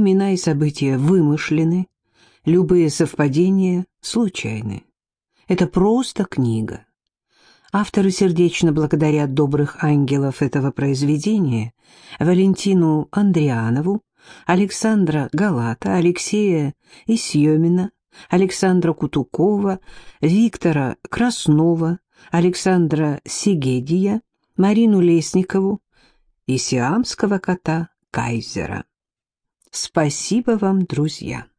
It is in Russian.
имена и события вымышлены, любые совпадения случайны. Это просто книга. Авторы сердечно благодарят добрых ангелов этого произведения Валентину Андрианову, Александра Галата, Алексея Исьемина, Александра Кутукова, Виктора Краснова, Александра Сигедия, Марину Лесникову и сиамского кота Кайзера. Спасибо вам, друзья!